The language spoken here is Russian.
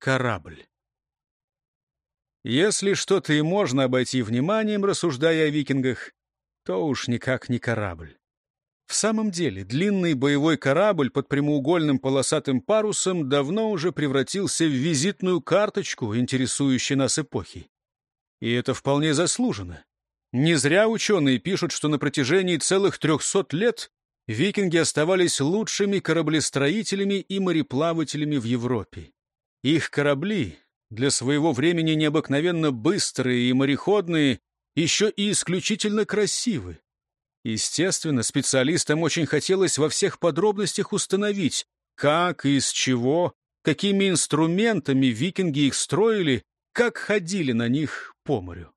корабль. Если что-то и можно обойти вниманием, рассуждая о викингах, то уж никак не корабль. В самом деле, длинный боевой корабль под прямоугольным полосатым парусом давно уже превратился в визитную карточку, интересующей нас эпохи. И это вполне заслуженно. Не зря ученые пишут, что на протяжении целых трехсот лет викинги оставались лучшими кораблестроителями и мореплавателями в Европе. Их корабли, для своего времени необыкновенно быстрые и мореходные, еще и исключительно красивы. Естественно, специалистам очень хотелось во всех подробностях установить, как и из чего, какими инструментами викинги их строили, как ходили на них по морю.